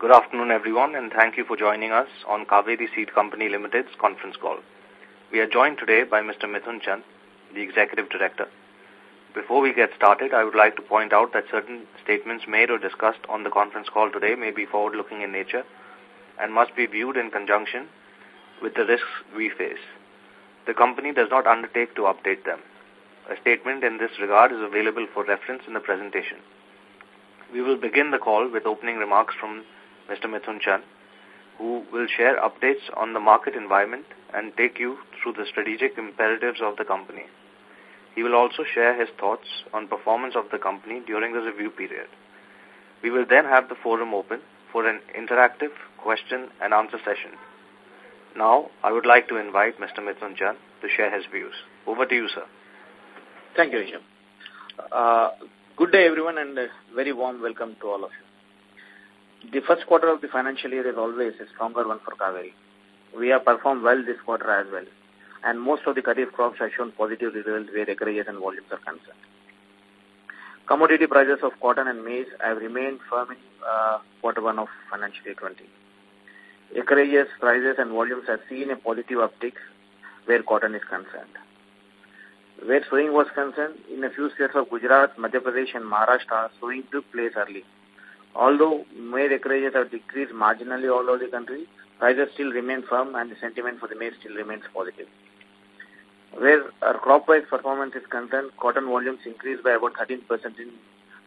Good afternoon, everyone, and thank you for joining us on Kaveri Seed Company Limited's conference call. We are joined today by Mr. Mithun Chand, the Executive Director. Before we get started, I would like to point out that certain statements made or discussed on the conference call today may be forward-looking in nature and must be viewed in conjunction with the risks we face. The company does not undertake to update them. A statement in this regard is available for reference in the presentation. We will begin the call with opening remarks from Mr. Mithun Chand, who will share updates on the market environment and take you through the strategic imperatives of the company. He will also share his thoughts on performance of the company during the review period. We will then have the forum open for an interactive question and answer session. Now, I would like to invite Mr. Mithun Chand to share his views. Over to you, sir. Thank you, Hisham. Uh, good day, everyone, and a very warm welcome to all of you. The first quarter of the financial year is always a stronger one for Kaveri. We have performed well this quarter as well, and most of the kharif crops have shown positive results where acreages and volumes are concerned. Commodity prices of cotton and maize have remained firm in uh, quarter one of financial year 20. Acreages, prices and volumes have seen a positive uptick where cotton is concerned. Where sowing was concerned, in a few states of Gujarat, Madhya Pradesh and Maharashtra, sowing took place early. Although maize acreages have decreased marginally all over the country, prices still remain firm and the sentiment for the maize still remains positive. Where our crop-wise performance is concerned, cotton volumes increased by about 13% in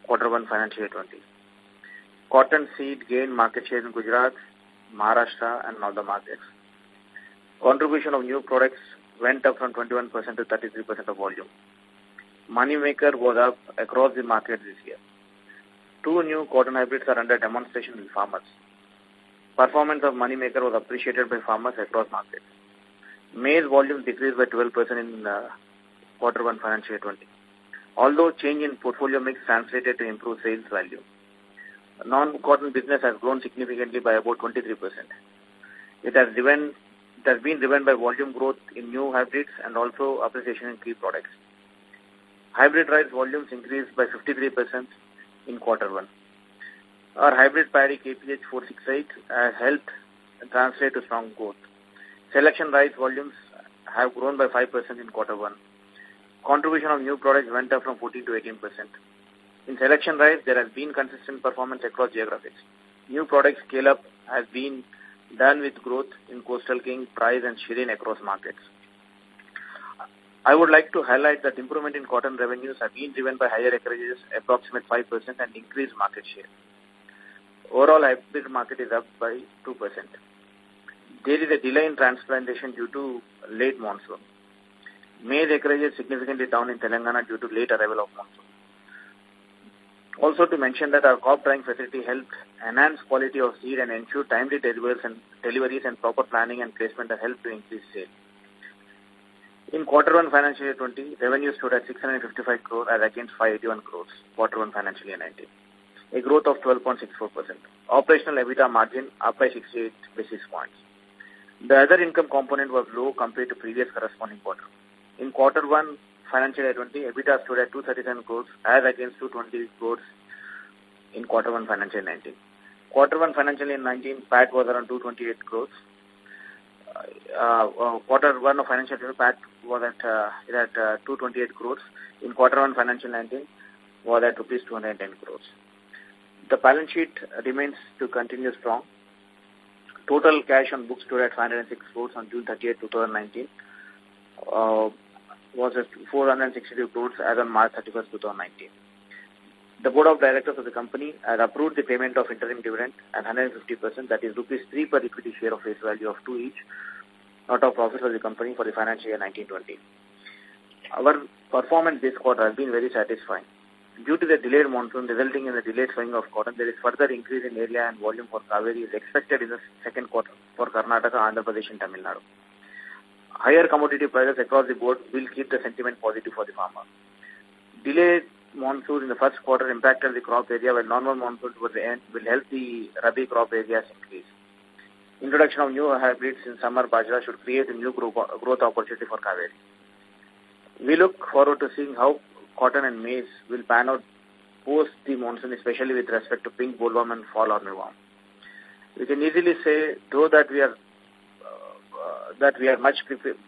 quarter one financial year 20. Cotton seed gained market share in Gujarat, Maharashtra and other markets. Contribution of new products went up from 21% to 33% of volume. Moneymaker was up across the market this year. Two new cotton hybrids are under demonstration with farmers. Performance of Moneymaker was appreciated by farmers across markets. Maize volume decreased by 12% in uh, quarter one financial year 20. Although change in portfolio mix translated to improve sales value. Non-cotton business has grown significantly by about 23%. It has driven it has been driven by volume growth in new hybrids and also appreciation in key products. Hybrid rice volumes increased by 53% in quarter one. Our hybrid paddy KPH 468 has helped translate to strong growth. Selection rice volumes have grown by 5% in quarter one. Contribution of new products went up from 14 to 18%. In selection rice, there has been consistent performance across geographies. New product scale-up has been done with growth in Coastal King, Price and Shireen across markets. I would like to highlight that improvement in cotton revenues have been driven by higher acreages, approximate 5% and increased market share. Overall, hybrid market is up by 2%. There is a delay in transplantation due to late monsoon. Maize acreage is significantly down in Telangana due to late arrival of monsoon. Also to mention that our crop drying facility helped enhance quality of seed and ensure timely deliveries and, deliveries and proper planning and placement that helped to increase sales. In quarter one financial year 20, revenue stood at 655 crore as against 581 crores, quarter one financial year 19, a growth of 12.64%. Operational EBITDA margin up by 68 basis points. The other income component was low compared to previous corresponding quarter. In quarter one financial year 20, EBITDA stood at 237 crores as against 220 crores in quarter one financial year 19. Quarter one financial year 19, PAT was around 228 crores uh, uh, quarter one of financial year PAT was at, uh, at uh, 228 crores. In quarter one financial 19 was at rupees 210 crores. The balance sheet remains to continue strong. Total cash on books stood at 506 crores on June 30, 2019. Uh, was at 462 crores as on March 31, 2019. The Board of Directors of the company has approved the payment of interim dividend at 150%, that is rupees 3 per equity share of face value of 2 each, out of profits of the company for the financial year 1920. Our performance this quarter has been very satisfying. Due to the delayed monsoon resulting in the delayed sowing of cotton, there is further increase in area and volume for Kaveri is expected in the second quarter for Karnataka, Andhra Pradesh and Tamil Nadu. Higher commodity prices across the board will keep the sentiment positive for the farmer. Delayed monsoon in the first quarter impacted the crop area, while normal monsoon towards the end will help the Rabi crop areas increase. Introduction of new hybrids in summer bajra should create a new growth opportunity for Kaveri. We look forward to seeing how cotton and maize will pan out post the monsoon, especially with respect to pink bollworm and fall armyworm. we can easily say, though that we are uh, that we are much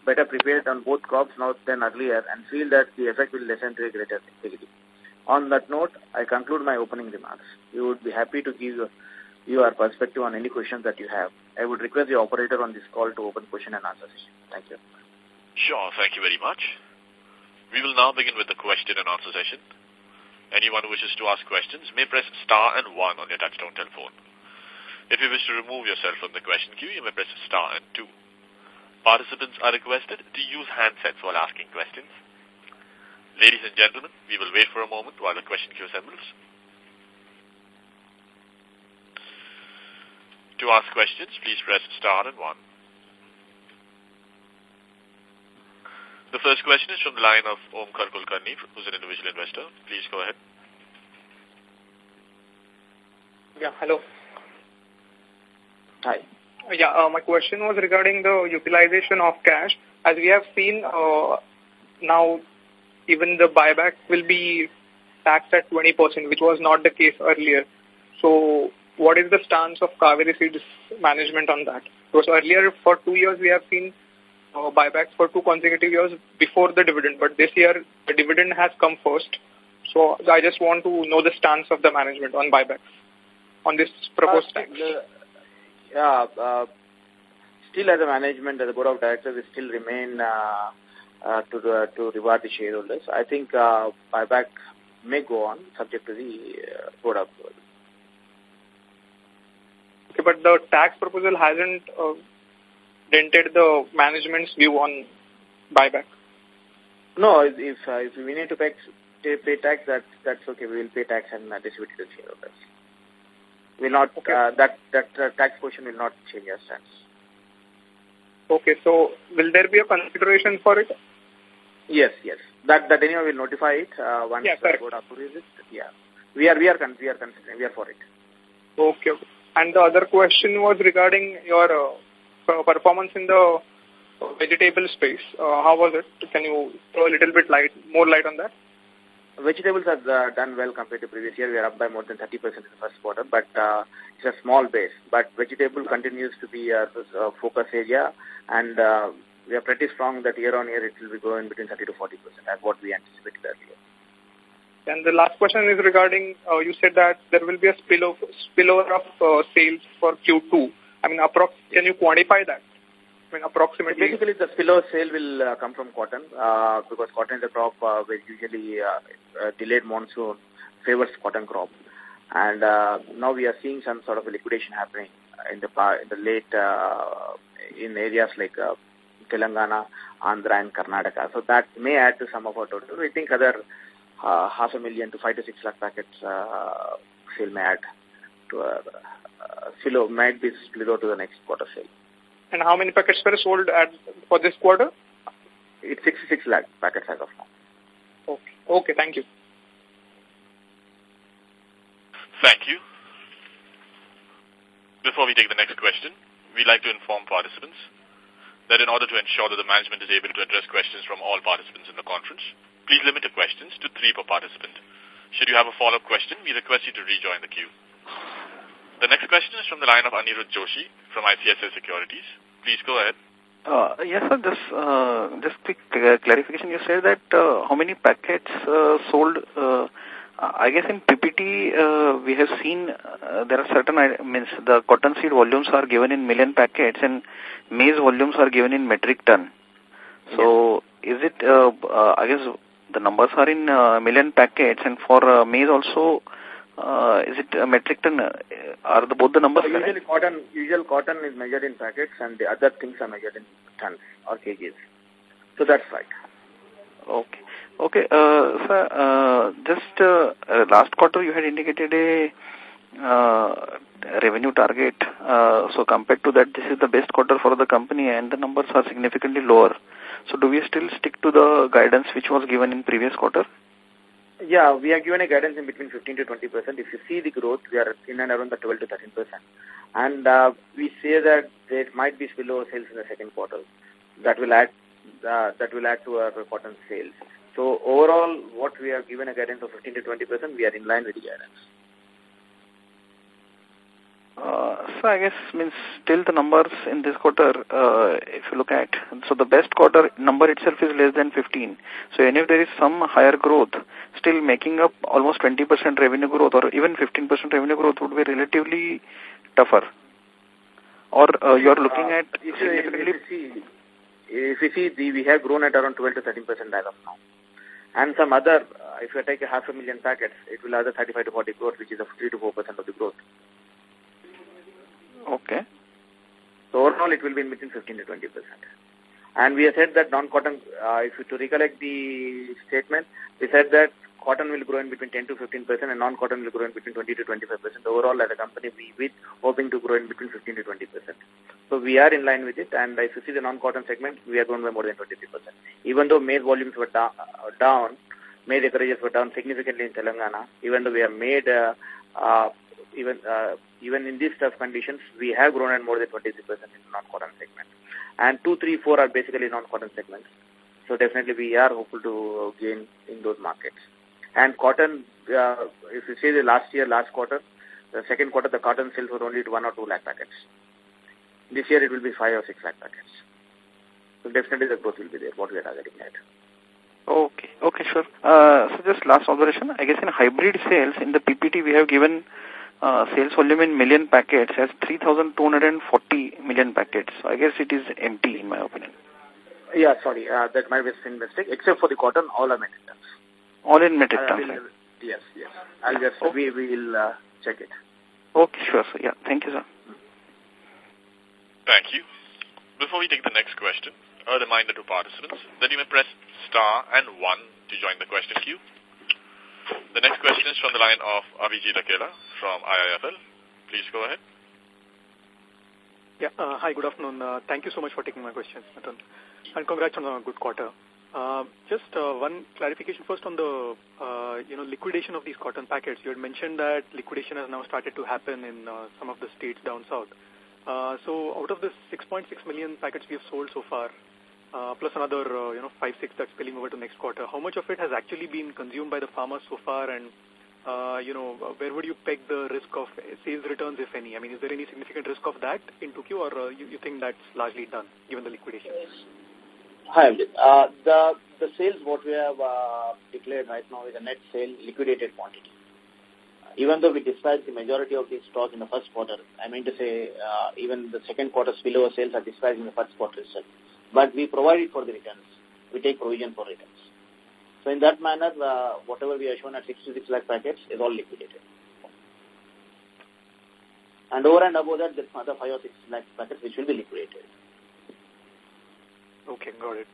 better prepared on both crops now than earlier and feel that the effect will lessen to a greater degree. On that note, I conclude my opening remarks. We would be happy to give you our perspective on any questions that you have. I would request the operator on this call to open question and answer session. Thank you. Sure, thank you very much. We will now begin with the question and answer session. Anyone who wishes to ask questions may press star and one on your touchtone telephone. If you wish to remove yourself from the question queue, you may press star and two. Participants are requested to use handsets while asking questions. Ladies and gentlemen, we will wait for a moment while the question queue assembles. To ask questions, please press star and one. The first question is from the line of Omkar Kulkarni, who's an individual investor. Please go ahead. Yeah, hello. Hi. Yeah, uh, my question was regarding the utilization of cash. As we have seen uh, now, even the buyback will be taxed at 20%, which was not the case earlier. So what is the stance of Kaveri Seeds management on that? Because earlier, for two years, we have seen uh, buybacks for two consecutive years before the dividend. But this year, the dividend has come first. So I just want to know the stance of the management on buybacks, on this proposed uh, tax. Yeah, uh, still as a management, as a board of directors, we still remain uh, uh, to the, to reward the shareholders. I think uh, buyback may go on subject to the uh, board approval. But the tax proposal hasn't uh, dented the management's view on buyback. No, if if, uh, if we need to pay, pay tax, that's that's okay. We will pay tax and uh, distribute it to shareholders. Will not okay. uh, that that uh, tax portion will not change our stance. Okay, so will there be a consideration for it? Yes, yes. That that anyway will notify it uh, once yeah, the board approves it. Yeah, we are we are we are considering we are for it. Okay, okay. And the other question was regarding your uh, performance in the vegetable space. Uh, how was it? Can you throw a little bit light, more light on that? Vegetables have uh, done well compared to previous year. We are up by more than 30% in the first quarter, but uh, it's a small base. But vegetable continues to be a, focus area, and uh, we are pretty strong that year on year it will be growing between 30 to 40% as what we anticipated earlier. And the last question is regarding, uh, you said that there will be a spillover, spillover of uh, sales for Q2. I mean, can you quantify that? I mean, approximately. Basically, the spillover sale will uh, come from cotton uh, because cotton is a crop uh, where usually uh, uh, delayed monsoon favors cotton crop. And uh, now we are seeing some sort of a liquidation happening in the, in the late, uh, in areas like uh, Telangana, Andhra and Karnataka. So that may add to some of our total. We think other uh, half a million to five to six lakh packets uh, sale may add to a uh, silo, might be split out to the next quarter sale. And how many packets were sold at for this quarter? It's 66 lakh packets as of now. Okay. Okay, thank you. Thank you. Before we take the next question, we'd like to inform participants that in order to ensure that the management is able to address questions from all participants in the conference, please limit your questions to three per participant. Should you have a follow-up question, we request you to rejoin the queue. The next question is from the line of Anirudh Joshi from ICICI Securities. Please go ahead. Uh, yes, sir. Just, uh, just quick clarification. You said that uh, how many packets uh, sold? Uh, I guess in PPT uh, we have seen uh, there are certain means the cotton seed volumes are given in million packets and maize volumes are given in metric ton. So yes. is it? Uh, uh, I guess the numbers are in uh, million packets and for uh, maize also uh, is it a metric ton? Uh, are the both the numbers? So usually cotton, usual cotton is measured in packets, and the other things are measured in tons or kgs. So that's right. Okay. Okay, uh, sir, uh, just uh, uh, last quarter you had indicated a uh, revenue target. Uh, so compared to that, this is the best quarter for the company and the numbers are significantly lower. So do we still stick to the guidance which was given in previous quarter? Yeah, we are given a guidance in between 15 to 20 percent. If you see the growth, we are in and around the 12 to 13 percent. And uh, we say that there might be spillover sales in the second quarter. That will add uh, that will add to our cotton sales. So overall, what we are given a guidance of 15 to 20 percent, we are in line with the guidance. Uh, So I guess means still the numbers in this quarter, uh, if you look at, so the best quarter number itself is less than 15. So even if there is some higher growth, still making up almost 20% revenue growth or even 15% revenue growth would be relatively tougher. Or uh, you are looking uh, at if, significantly... If you see, if you see the, we have grown at around 12 to 13% as of now. And some other, uh, if you take a half a million packets, it will add 35 to 40 crores, which is a 3 to 4% of the growth. Okay. So overall, it will be in between 15 to 20 percent. And we have said that non-cotton, uh, if you to recollect the statement, we said that cotton will grow in between 10 to 15 percent and non-cotton will grow in between 20 to 25 percent. Overall, as a company, we with hoping to grow in between 15 to 20 percent. So we are in line with it. And if you see the non-cotton segment, we are grown by more than 23 percent. Even though maize volumes were uh, down, maize acreages were down significantly in Telangana. Even though we have made uh, uh, even uh, even in these tough conditions, we have grown at more than 23% in non-cotton segment. And 2, 3, 4 are basically non-cotton segments. So definitely we are hopeful to gain in those markets. And cotton, uh, if you say the last year, last quarter, the second quarter, the cotton sales were only 1 or 2 lakh packets. This year it will be 5 or 6 lakh packets. So definitely the growth will be there, what we are targeting at. Okay, okay, sure. Uh, so just last observation, I guess in hybrid sales, in the PPT we have given uh, sales volume in million packets as 3,240 million packets. So I guess it is empty in my opinion. Yeah, sorry, uh, that might be a mistake. Except for the cotton, all are metric tons. All in metric uh, tons. Will, yes, yes. I'll just, okay. we will uh, check it. Okay, sure, sir. Yeah, thank you, sir. Thank you. Before we take the next question, a reminder to participants that you may press star and one to join the question queue. The next question is from the line of Abhijit Akella from IIFL. Please go ahead. Yeah, uh, hi, good afternoon. Uh, thank you so much for taking my questions, Mithun. And congrats on a good quarter. Uh, just uh, one clarification first on the uh, you know liquidation of these cotton packets. You had mentioned that liquidation has now started to happen in uh, some of the states down south. Uh, so out of the 6.6 million packets we have sold so far, uh, plus another, uh, you know, 5, 6 that's spilling over to next quarter. How much of it has actually been consumed by the farmers so far and, uh, you know, where would you peg the risk of sales returns, if any? I mean, is there any significant risk of that in 2Q or uh, you, you think that's largely done, given the liquidation? Hi, uh, the, the sales what we have uh, declared right now is a net sale liquidated quantity. Even though we dispatched the majority of these stock in the first quarter, I mean to say uh, even the second quarter spillover sales are dispatched in the first quarter itself but we provide it for the returns. We take provision for returns. So in that manner, uh, whatever we have shown at 66 lakh packets is all liquidated. And over and above that, there's another 5 or 6 lakh packets which will be liquidated. Okay, got it.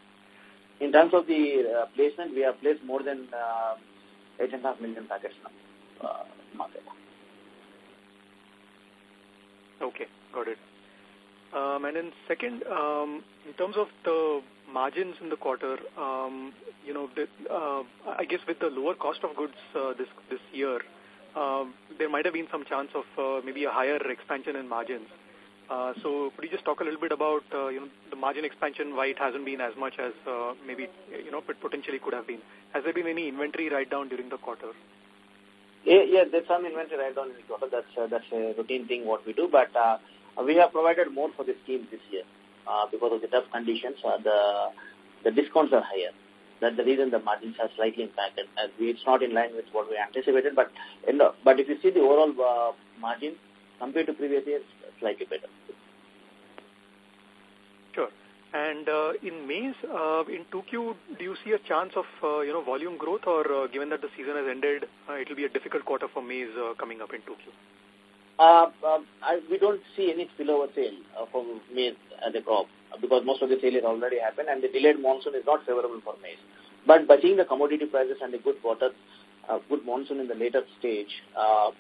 In terms of the uh, placement, we have placed more than uh, 8.5 million packets now. Uh, market. Okay, got it. Um, and then second, um, in terms of the margins in the quarter, um, you know, the, uh, I guess with the lower cost of goods uh, this this year, um, there might have been some chance of uh, maybe a higher expansion in margins. Uh, so could you just talk a little bit about uh, you know the margin expansion, why it hasn't been as much as uh, maybe you know it potentially could have been? Has there been any inventory write down during the quarter? Yeah, yeah there's some inventory write down in the quarter. That's uh, that's a routine thing what we do, but. Uh, we have provided more for the scheme this year uh, because of the tough conditions. Uh, the the discounts are higher. That's the reason the margins are slightly impacted. As we, it's not in line with what we anticipated, but in the, but if you see the overall uh, margin compared to previous years, slightly better. Sure. And uh, in maize, uh, in 2Q, do you see a chance of uh, you know volume growth, or uh, given that the season has ended, uh, it will be a difficult quarter for maize uh, coming up in 2Q? Uh, uh, I, we don't see any spillover sale uh, from maize as a crop because most of the sale has already happened and the delayed monsoon is not favorable for maize. But by seeing the commodity prices and the good water, uh, good monsoon in the later stage, uh,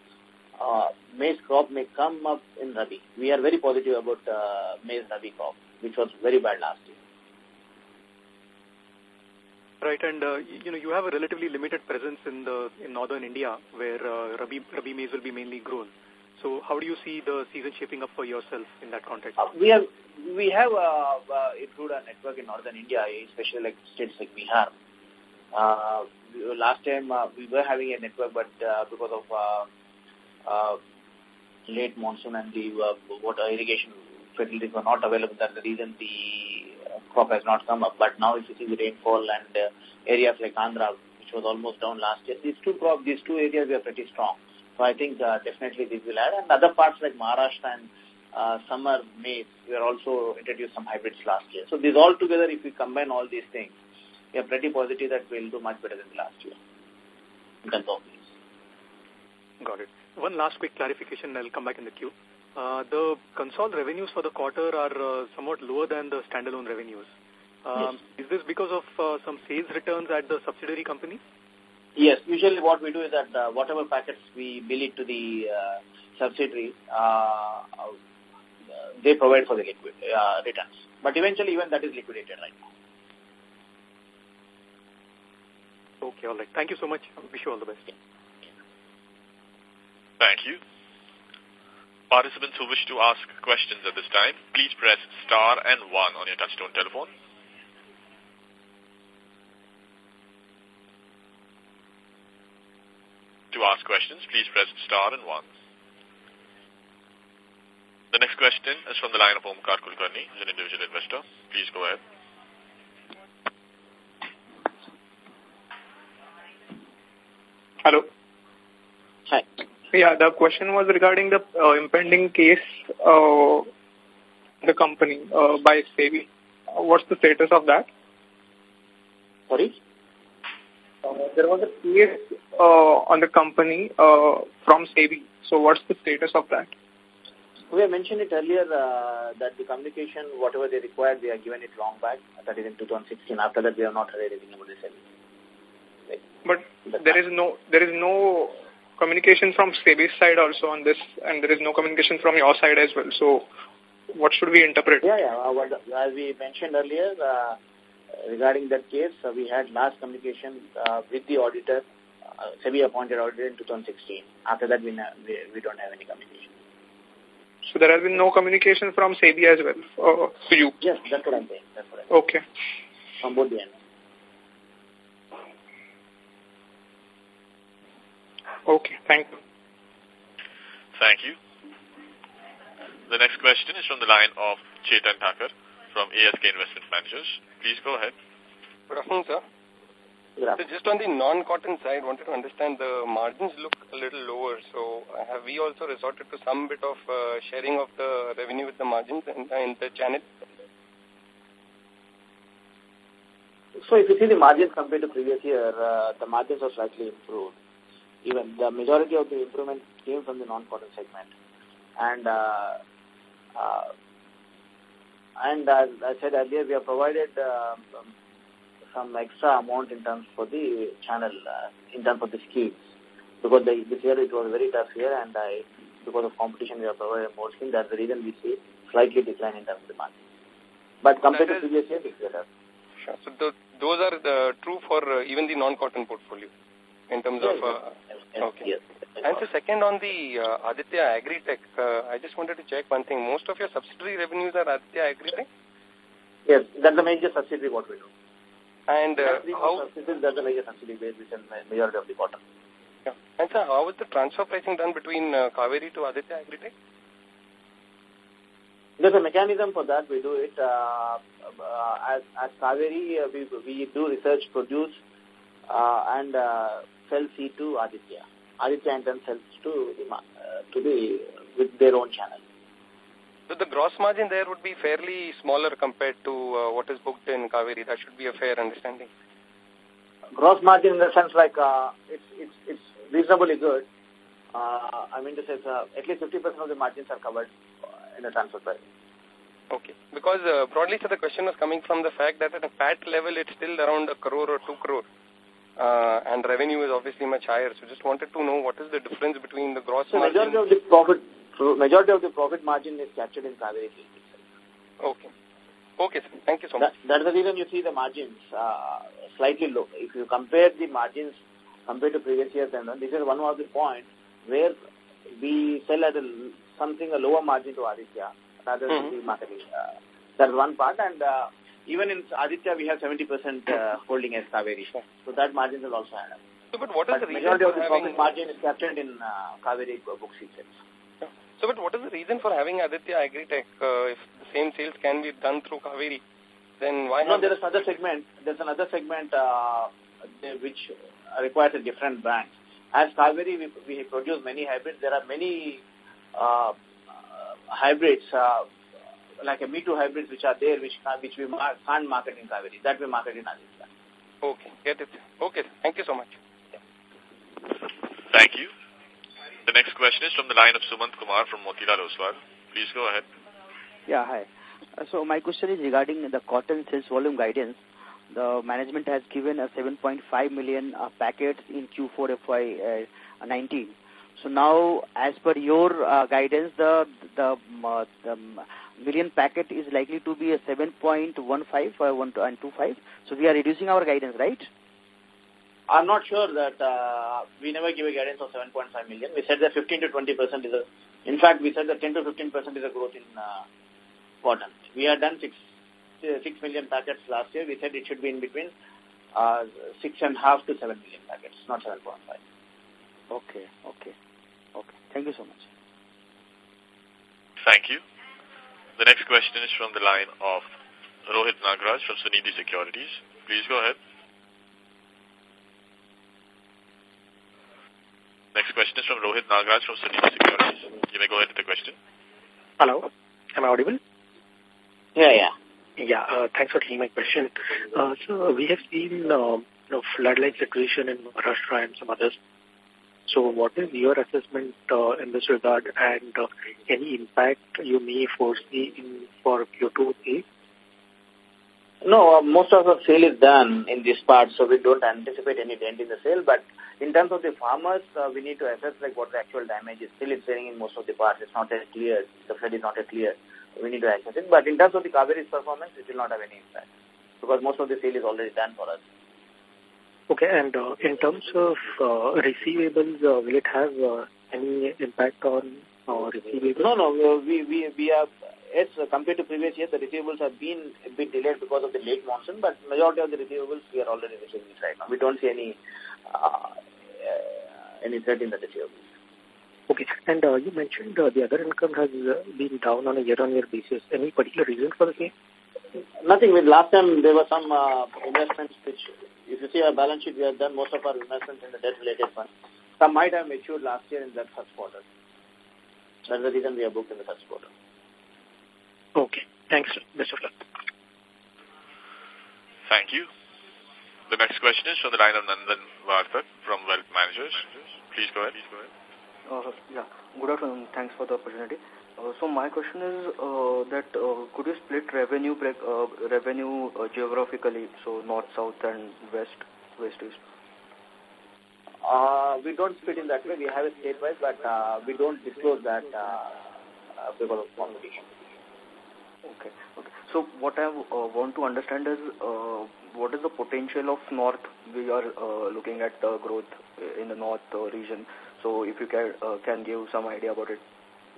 uh, maize crop may come up in Rabi. We are very positive about uh, maize Rabi crop, which was very bad last year. Right, and uh, you know you have a relatively limited presence in the in northern India, where uh, Rabi Rabi maize will be mainly grown. So how do you see the season shaping up for yourself in that context? Uh, we have we have uh, uh, improved our network in northern India, especially like states like Bihar. Uh, last time uh, we were having a network, but uh, because of uh, uh, late monsoon and the uh, water irrigation facilities were not available. That's the reason the uh, crop has not come up. But now if you see the rainfall and uh, areas like Andhra, which was almost down last year, these two crop, these two areas were pretty strong. So I think uh, definitely this will add. And other parts like Maharashtra and uh, summer maize, we are also introduced some hybrids last year. So these all together, if we combine all these things, we are pretty positive that we'll do much better than last year in terms of Got it. One last quick clarification, I'll come back in the queue. Uh, the console revenues for the quarter are uh, somewhat lower than the standalone revenues. Um, yes. Is this because of uh, some sales returns at the subsidiary company? Yes, usually what we do is that uh, whatever packets we bill it to the uh, subsidiary, uh, they provide for the liquid uh, returns. But eventually even that is liquidated right now. Okay, all right. Thank you so much. Wish you all the best. Thank you. Participants who wish to ask questions at this time, please press star and one on your touchtone telephone. To ask questions, please press star and one. The next question is from the line of Omkar Kulkarni, who's an individual investor. Please go ahead. Hello. Hi. Yeah, the question was regarding the uh, impending case uh, the company uh, by SEBI. Uh, what's the status of that? Sorry? Uh, there was a case on the company uh, from SEBI. So what's the status of that? We have mentioned it earlier uh, that the communication, whatever they required, they are given it long back. That is in 2016. After that, we have not heard anything about the SEBI. But there is no there is no communication from SEBI's side also on this, and there is no communication from your side as well. So, what should we interpret? Yeah, yeah. Uh, as we mentioned earlier, uh, regarding that case, uh, we had last communication uh, with the auditor, uh, SEBI appointed auditor in 2016. After that, we, we, we don't have any communication. So there has been no communication from SEBI as well uh, to you? Yes, that's what I'm saying. That's what I'm saying. Okay. From both the ends. Okay, thank you. Thank you. The next question is from the line of Chetan Thakur from ASK Investment Managers. Please go ahead. Good afternoon, sir. So just on the non-cotton side, wanted to understand the margins look a little lower. So have we also resorted to some bit of uh, sharing of the revenue with the margins in, in the channel? So if you see the margins compared to previous year, uh, the margins are slightly improved. Even the majority of the improvement came from the non-cotton segment. And uh, uh, and as I said earlier, we have provided uh, some extra amount in terms for the channel, uh, in terms of the schemes. Because the, this year it was a very tough year and I, because of competition we have provided more schemes. That's the reason we see slightly decline in terms of the margin. But compared to previous year, it's better. Sure. So the, those are the, true for uh, even the non-cotton portfolio in terms yes, of... Uh, yes, okay. Yes, and the second on the uh, Aditya Agritech, uh, I just wanted to check one thing. Most of your subsidiary revenues are Aditya Agritech? Yes, that's the major subsidiary what we do. And uh, how... That's the major subsidiary base which is majority of the cotton. Yeah. And sir, how was the transfer pricing done between uh, Kaveri to Aditya Agritech? There's a mechanism for that. We do it uh, uh, as as Kaveri. Uh, we we do research, produce, uh, and uh, sell seed to Aditya. Aditya and then sells to the uh, to the with their own channel. So the gross margin there would be fairly smaller compared to uh, what is booked in Kaveri. That should be a fair understanding. Gross margin in the sense like uh, it's it's it's reasonably good. Uh, I mean to say uh, at least 50% of the margins are covered in the transfer price. Okay. Because uh, broadly, so the question was coming from the fact that at a PAT level, it's still around a crore or two crore. Uh, and revenue is obviously much higher. So just wanted to know what is the difference between the gross so margin. Majority of the profit, majority of the profit margin is captured in Kaveri Okay. Okay, sir. Thank you so that, much. That's the reason you see the margins uh, slightly low. If you compare the margins compared to previous years, and this is one of the points where we sell at a, something a lower margin to Aditya rather than Mhm. the marketing. Uh, that's one part, and uh, even in Aditya we have 70% uh, holding as Kaveri. So that margin will also add up. So, but what is But the reason majority of the profit margin is captured in uh, Kaveri books itself. So, but what is the reason for having Aditya Agritech uh, if the same sales can be done through Kaveri? Then why no, not? there is another segment. There's another segment uh, which requires a different brand. As Kaveri, we, we produce many hybrids. There are many uh, hybrids, uh, like a Me Too hybrids, which are there, which which we mar can't market in Kaveri. That we market in Aditya. Okay, get it. Okay, thank you so much. Thank you. The next question is from the line of Sumant Kumar from Motilal Oswal. Please go ahead. Yeah, hi. Uh, so my question is regarding the cotton sales volume guidance. The management has given a 7.5 million uh, packets in Q4 FY19. Uh, so now, as per your uh, guidance, the the, uh, the million packet is likely to be a 7.15 or 1.25. So we are reducing our guidance, right? I'm not sure that uh, we never give a guidance of 7.5 million. We said that 15 to 20 percent is a, in fact, we said that 10 to 15 percent is a growth in uh, cotton. We had done 6, uh, 6 million packets last year. We said it should be in between uh, 6.5 to 7 million packets, not 7.5. Okay, okay, okay. Thank you so much. Thank you. The next question is from the line of Rohit Nagraj from Sunidhi Securities. Please go ahead. Next question is from Rohit Nagraj from Sunidhi Securities. You may go ahead with the question. Hello. Am I audible? Yeah, yeah. Yeah, uh, thanks for taking my question. Uh, so we have seen uh, you know, flood-like situation in Maharashtra and some others. So what is your assessment uh, in this regard and uh, any impact you may foresee in for Q2 no, uh, most of the sale is done in this part, so we don't anticipate any dent in the sale. But in terms of the farmers, uh, we need to assess like what the actual damage is. Still, it's selling in most of the parts. It's not as clear. The flood is not as clear. We need to assess it. But in terms of the Kaveri's performance, it will not have any impact because most of the sale is already done for us. Okay, and uh, in terms of uh, receivables, uh, will it have uh, any impact on uh, receivables? No, no. We we we have Yes, uh, compared to previous years, the receivables have been a bit delayed because of the late monsoon, but majority of the receivables we are already receiving right now. We don't see any uh, uh, any threat in the receivables. Okay, and uh, you mentioned uh, the other income has uh, been down on a year-on-year -year basis. Any particular reason for the same? Nothing. With last time there were some uh, investments which, if you see our balance sheet, we have done most of our investments in the debt-related fund. Some might have matured last year in that first quarter. That's the reason we are booked in the first quarter. Okay. Thanks. Best of luck. Thank you. The next question is from the line of Nandan Vartak from Wealth Managers. Please go ahead. Please go ahead. Uh, yeah. Good afternoon. Thanks for the opportunity. Uh, so my question is uh, that uh, could you split revenue break, uh, revenue uh, geographically, so north, south, and west, west, east? Uh, we don't split in that way. We have it state-wise, but uh, we don't disclose that uh, uh, because of competition. Okay. Okay. So what I uh, want to understand is uh, what is the potential of North? We are uh, looking at the growth in the North uh, region. So if you can uh, can give some idea about it,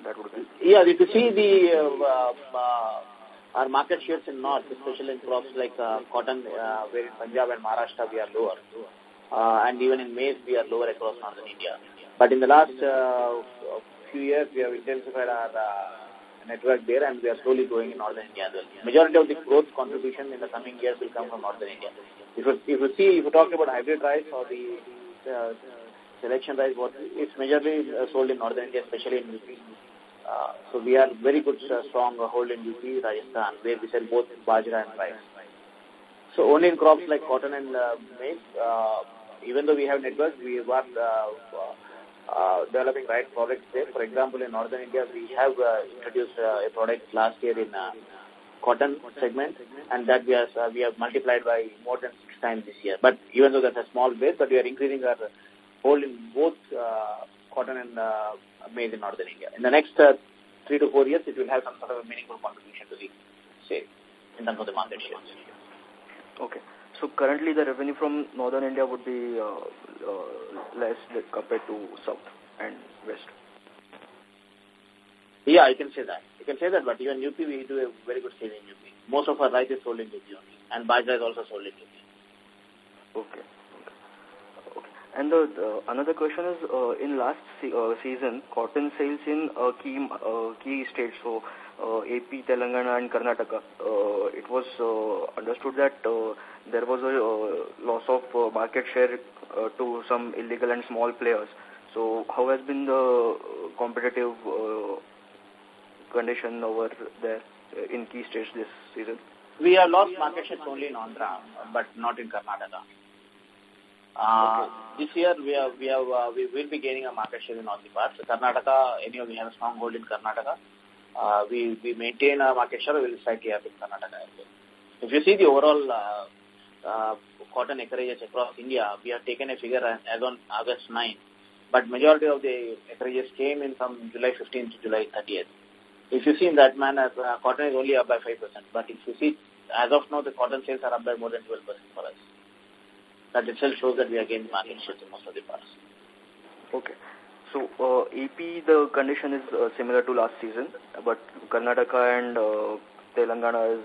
that would be. Yeah, if you see the uh, uh, our market shares in North, especially in crops like cotton, where in Punjab and Maharashtra we are lower, and even in maize we are lower across northern India. But in the last few years, we have intensified our network there and we are slowly growing in northern India as well. Majority of the growth contribution in the coming years will come from northern India. If you, if you see, if you talk about hybrid rice or the uh, selection rice, what it's majorly uh, sold in northern India, especially in UP. Uh, so we are very good, uh, strong hold in UP, Rajasthan, where we sell both bajra and rice. So only in crops like cotton and uh, maize, uh, even though we have networks, we are uh, uh, developing right products there. For example, in northern India, we have uh, introduced uh, a product last year in uh, cotton segment, and that we have uh, we have multiplied by more than six times this year. But even though that's a small base, but we are increasing our hold in both uh, cotton and uh, maize in northern India. In the next uh, three to four years, it will have some sort of a meaningful contribution to the sale in terms of the market share. Okay. So currently the revenue from northern India would be uh, uh, less compared to south and west. Yeah, I can say that. You can say that, but even UP, we do a very good sale in UP. Most of our rice is sold in UP only, and Bajra is also sold in UP. Okay. And the, the, another question is, uh, in last se uh, season, cotton sales in uh, key uh, key states, so uh, AP, Telangana, and Karnataka, uh, it was uh, understood that uh, there was a uh, loss of uh, market share uh, to some illegal and small players. So, how has been the uh, competitive uh, condition over there uh, in key states this season? We have lost market share only in Andhra, but not in Karnataka. Uh, okay. This year we have we have uh, we will be gaining a market share in all the parts. Karnataka, anyway, we have a strong hold in Karnataka. Uh, we we maintain our market share. We will slightly up in Karnataka. If you see the overall uh, uh, cotton acreages across India, we have taken a figure as on August 9, but majority of the acreages came in from July 15th to July 30th. If you see in that manner, uh, cotton is only up by 5%. But if you see, as of now, the cotton sales are up by more than 12% for us. That itself shows that we are gaining market share in most of the parts. Okay. So, uh, AP, the condition is uh, similar to last season, but Karnataka and uh, Telangana is...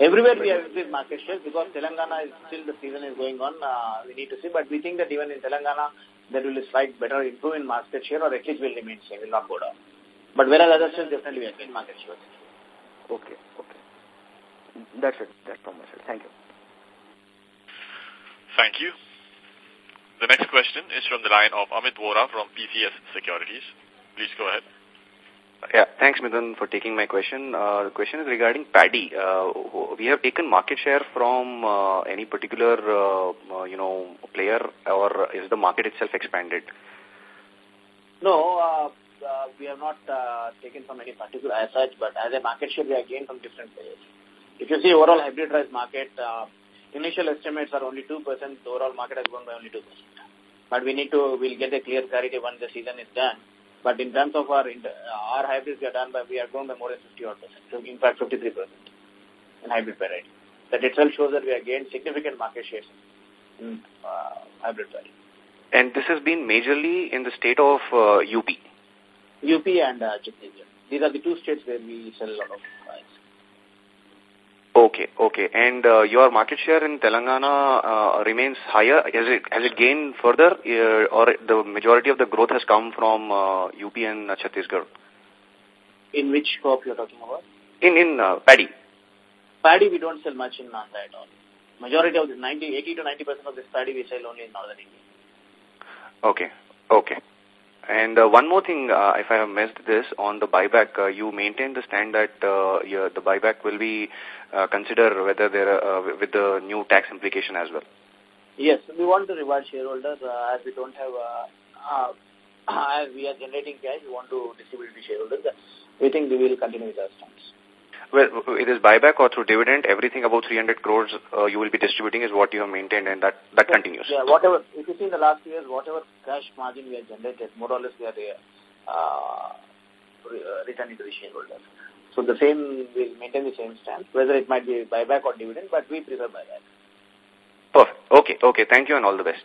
Everywhere we have increased market share because Telangana is still the season is going on. Uh, we need to see, but we think that even in Telangana, there will be slight better improve in market share or at least will remain same, will not go down. But whereas other states definitely we are in market share. Okay, okay. That's it. That's from my side. Thank you. Thank you. The next question is from the line of Amit Vora from PCS Securities. Please go ahead. Yeah, thanks, Mithun, for taking my question. Uh, the question is regarding paddy. Uh, we have taken market share from uh, any particular, uh, uh, you know, player, or is the market itself expanded? No, uh, uh, we have not uh, taken from any particular as such, but as a market share, we have gained from different players. If you see overall hybrid rice market, uh, initial estimates are only 2%, the overall market has grown by only 2%. But we need to, we'll get a clear clarity once the season is done. But in terms of our our hybrids, we are done by, we are grown by more than 50 odd percent. So in fact, 53 percent in hybrid variety. That itself shows that we have gained significant market shares in uh, hybrid variety. And this has been majorly in the state of uh, UP. UP and uh, Chhattisgarh. These are the two states where we sell a lot of rice. Okay, okay. And uh, your market share in Telangana uh, remains higher. Has it has it gained further, uh, or the majority of the growth has come from uh, UP and uh, Chhattisgarh? In which crop you're talking about? In in uh, paddy. Paddy, we don't sell much in Andhra at all. Majority of the 90, 80 to 90 percent of this paddy we sell only in northern India. Okay, okay. And uh, one more thing, uh, if I have missed this, on the buyback, uh, you maintain the stand that uh, yeah, the buyback will be uh, considered whether there are, uh, with the new tax implication as well. Yes, we want to reward shareholders uh, as we don't have, uh, uh, as we are generating cash, we want to distribute to shareholders. We think we will continue with our stance. Well, it is buyback or through dividend, everything above 300 crores uh, you will be distributing is what you have maintained and that, that yeah, continues. Yeah, whatever, if you see in the last years, whatever cash margin we have generated, more or less we are uh, returning to the shareholders. So the same, we maintain the same stance, whether it might be buyback or dividend, but we prefer buyback. Perfect. Okay, okay. Thank you and all the best.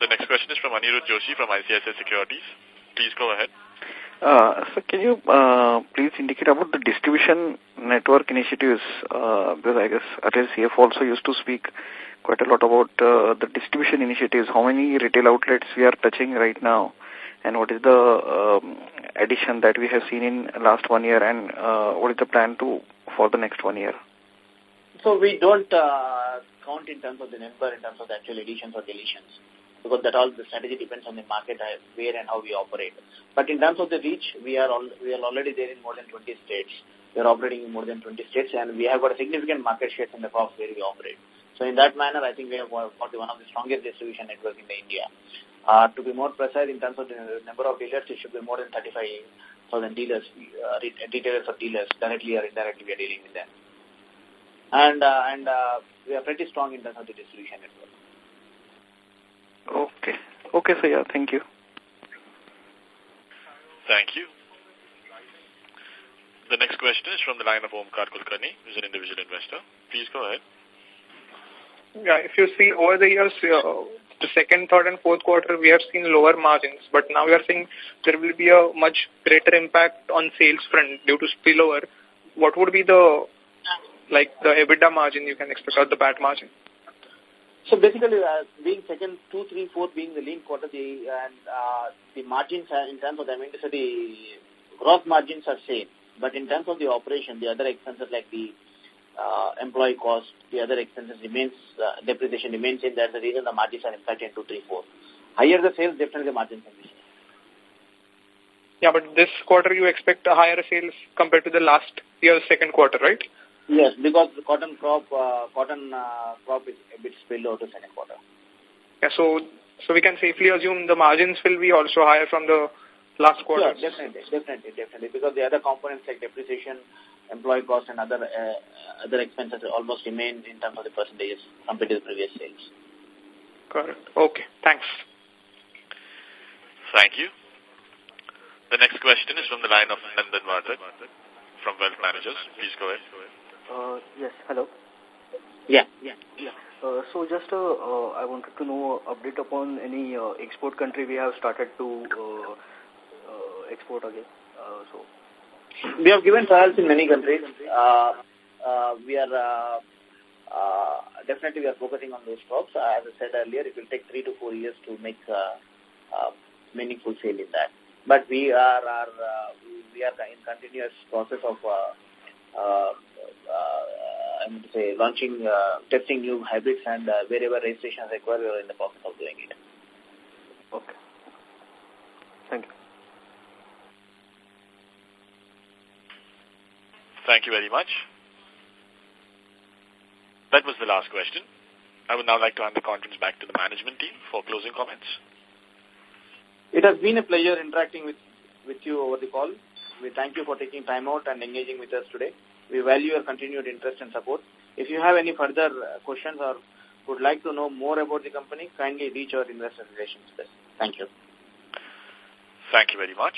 The next question is from Anirudh Joshi from ICICI Securities. Please go ahead. Uh, so can you uh, please indicate about the distribution network initiatives? Uh, because I guess Atal CF also used to speak quite a lot about uh, the distribution initiatives. How many retail outlets we are touching right now? And what is the um, addition that we have seen in last one year? And uh, what is the plan to for the next one year? So we don't uh, count in terms of the number, in terms of the actual additions or deletions because that all the strategy depends on the market uh, where and how we operate. But in terms of the reach, we are all, we are already there in more than 20 states. We are operating in more than 20 states, and we have got a significant market share in the crops where we operate. So in that manner, I think we have got one of the strongest distribution networks in the India. Uh, to be more precise in terms of the number of dealers, it should be more than 35,000 dealers, uh, retailers or dealers, directly or indirectly we are dealing with them. And, uh, and uh, we are pretty strong in terms of the distribution network. Okay. Okay, so yeah, thank you. Thank you. The next question is from the line of Omkar Kulkarni, who's an individual investor. Please go ahead. Yeah, if you see over the years, uh, the second, third, and fourth quarter, we have seen lower margins, but now we are seeing there will be a much greater impact on sales front due to spillover. What would be the like the EBITDA margin you can expect or the PAT margin? So basically, uh, being second, two, three, four being the lean quarter, the and uh, the margins are, in terms of the, I mean say the gross margins are same, but in terms of the operation, the other expenses like the uh, employee cost, the other expenses remains, uh, depreciation remains in there. The reason the margins are impacted in two, three, four. Higher the sales, definitely the margins can be. Yeah, but this quarter you expect a higher sales compared to the last year's second quarter, right? Yes, because the cotton crop, uh, cotton uh, crop is a bit spilled over to second quarter. Yeah, so so we can safely assume the margins will be also higher from the last quarter. Sure, definitely, definitely, definitely, because the other components like depreciation, employee cost, and other uh, other expenses almost remain in terms of the percentages compared to the previous sales. Correct. Okay. Thanks. Thank you. The next question is from the line of Nandan Vartak from Wealth Managers. Please go ahead. Uh, yes, hello. Yeah, yeah, yeah. Uh, so just uh, uh, I wanted to know update upon any uh, export country we have started to uh, uh, export again. Uh, so we have given trials in many countries. Uh, uh, we are uh, uh, definitely we are focusing on those crops. Uh, as I said earlier, it will take three to four years to make uh, uh, meaningful sale in that. But we are, are uh, we are in continuous process of uh, uh, uh, I mean to say, launching, uh, testing new hybrids and uh, wherever registration is required, we are in the process of doing it. Okay. Thank you. Thank you very much. That was the last question. I would now like to hand the conference back to the management team for closing comments. It has been a pleasure interacting with, with you over the call. We thank you for taking time out and engaging with us today. We value your continued interest and support. If you have any further uh, questions or would like to know more about the company, kindly reach our investor relations desk. Thank you. Thank you very much.